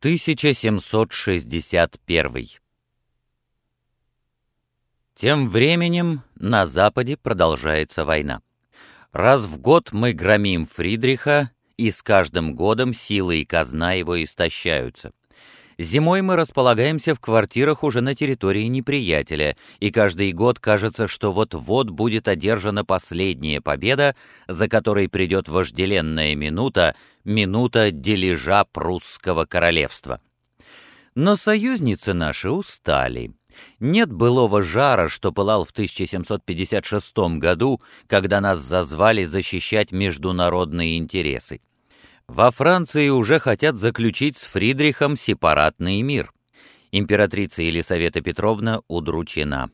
1761 Тем временем на Западе продолжается война. Раз в год мы громим Фридриха, и с каждым годом силы и казна его истощаются. Зимой мы располагаемся в квартирах уже на территории неприятеля, и каждый год кажется, что вот-вот будет одержана последняя победа, за которой придет вожделенная минута, минута дележа прусского королевства. Но союзницы наши устали. Нет былого жара, что пылал в 1756 году, когда нас зазвали защищать международные интересы. Во Франции уже хотят заключить с Фридрихом сепаратный мир. Императрица Елисавета Петровна удручена.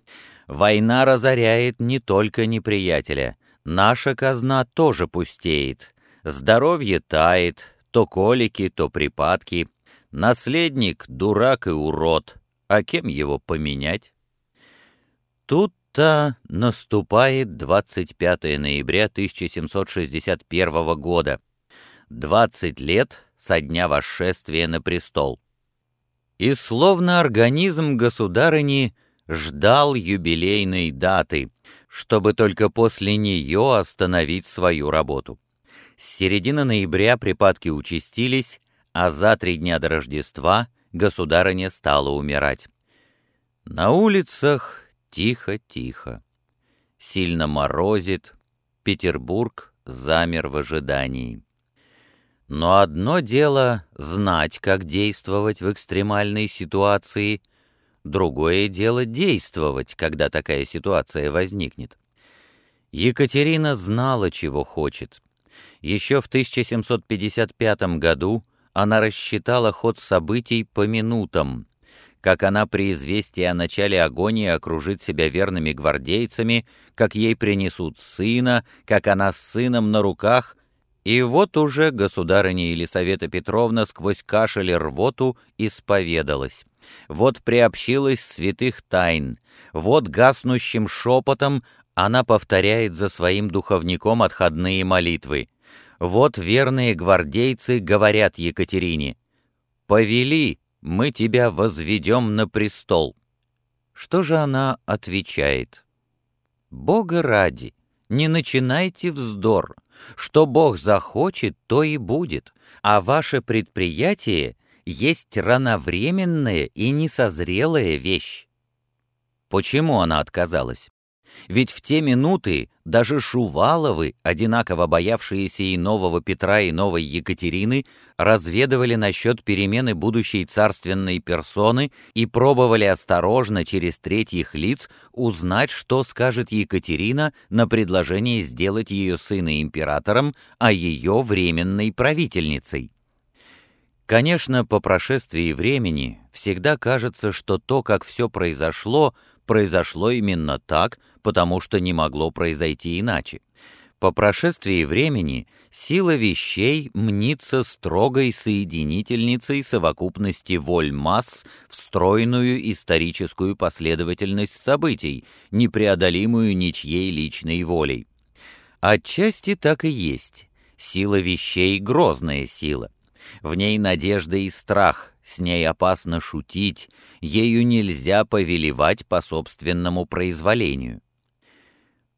Война разоряет не только неприятеля. Наша казна тоже пустеет. Здоровье тает, то колики, то припадки. Наследник — дурак и урод. А кем его поменять? Тут-то наступает 25 ноября 1761 года. 20 лет со дня восшествия на престол. И словно организм государыни ждал юбилейной даты, чтобы только после нее остановить свою работу. С середины ноября припадки участились, а за три дня до Рождества государыня стала умирать. На улицах тихо-тихо. Сильно морозит, Петербург замер в ожидании. Но одно дело — знать, как действовать в экстремальной ситуации, другое дело — действовать, когда такая ситуация возникнет. Екатерина знала, чего хочет. Еще в 1755 году она рассчитала ход событий по минутам, как она при известии о начале агонии окружит себя верными гвардейцами, как ей принесут сына, как она с сыном на руках — и вот уже государыня Елисавета Петровна сквозь кашель и рвоту исповедалась. Вот приобщилась святых тайн. Вот гаснущим шепотом она повторяет за своим духовником отходные молитвы. Вот верные гвардейцы говорят Екатерине «Повели, мы тебя возведем на престол». Что же она отвечает? «Бога ради, не начинайте вздор, что Бог захочет, то и будет, а ваше предприятие есть рановременная и несозрелая вещь. Почему она отказалась? Ведь в те минуты даже Шуваловы, одинаково боявшиеся и нового Петра, и новой Екатерины, разведывали насчет перемены будущей царственной персоны и пробовали осторожно через третьих лиц узнать, что скажет Екатерина на предложение сделать ее сына императором, а ее временной правительницей. Конечно, по прошествии времени всегда кажется, что то, как все произошло, произошло именно так, потому что не могло произойти иначе. По прошествии времени сила вещей мнится строгой соединительницей совокупности воль масс в стройную историческую последовательность событий, непреодолимую ничьей личной волей. Отчасти так и есть. Сила вещей — грозная сила. В ней надежда и страх, с ней опасно шутить, ею нельзя повелевать по собственному произволению.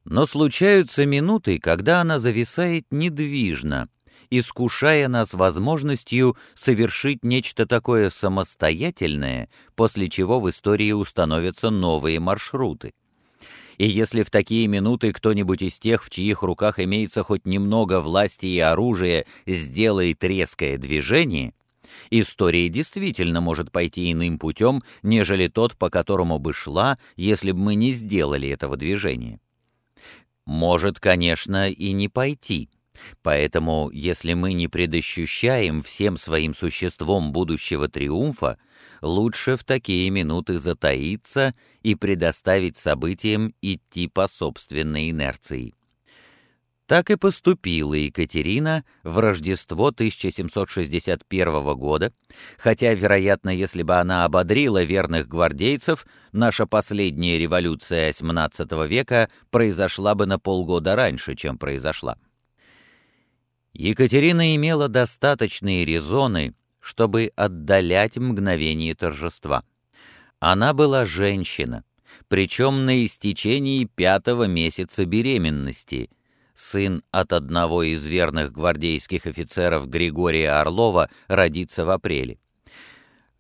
Но случаются минуты, когда она зависает недвижно, искушая нас возможностью совершить нечто такое самостоятельное, после чего в истории установятся новые маршруты. И если в такие минуты кто-нибудь из тех, в чьих руках имеется хоть немного власти и оружия, сделает резкое движение — История действительно может пойти иным путем, нежели тот, по которому бы шла, если бы мы не сделали этого движения. Может, конечно, и не пойти. Поэтому, если мы не предощущаем всем своим существом будущего триумфа, лучше в такие минуты затаиться и предоставить событиям идти по собственной инерции. Так и поступила Екатерина в Рождество 1761 года, хотя, вероятно, если бы она ободрила верных гвардейцев, наша последняя революция XVII века произошла бы на полгода раньше, чем произошла. Екатерина имела достаточные резоны, чтобы отдалять мгновение торжества. Она была женщина, причем на истечении пятого месяца беременности, сын от одного из верных гвардейских офицеров Григория Орлова родится в апреле.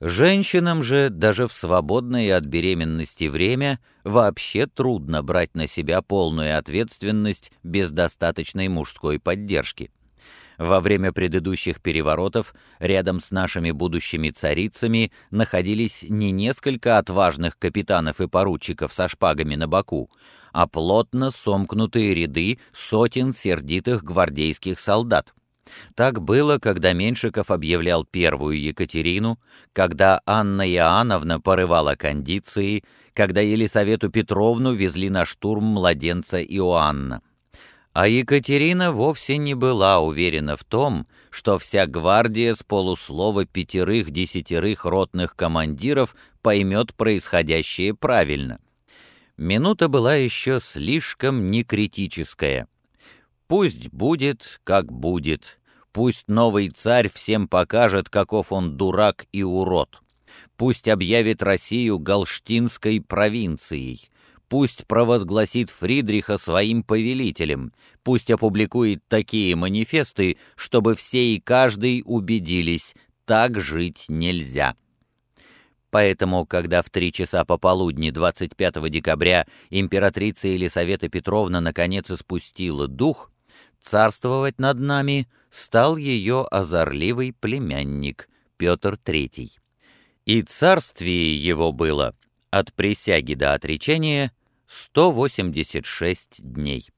Женщинам же даже в свободное от беременности время вообще трудно брать на себя полную ответственность без достаточной мужской поддержки. Во время предыдущих переворотов рядом с нашими будущими царицами находились не несколько отважных капитанов и поручиков со шпагами на боку, а плотно сомкнутые ряды сотен сердитых гвардейских солдат. Так было, когда Меншиков объявлял первую Екатерину, когда Анна Иоанновна порывала кондиции, когда Елисавету Петровну везли на штурм младенца Иоанна. А Екатерина вовсе не была уверена в том, что вся гвардия с полуслова пятерых-десятерых ротных командиров поймет происходящее правильно. Минута была еще слишком некритическая. Пусть будет, как будет. Пусть новый царь всем покажет, каков он дурак и урод. Пусть объявит Россию галштинской провинцией пусть провозгласит Фридриха своим повелителем, пусть опубликует такие манифесты, чтобы все и каждый убедились, так жить нельзя. Поэтому, когда в три часа пополудни 25 декабря императрица Елисавета Петровна наконец испустила дух, царствовать над нами стал ее озорливый племянник Петр III. И царствие его было от присяги до отречения 186 дней.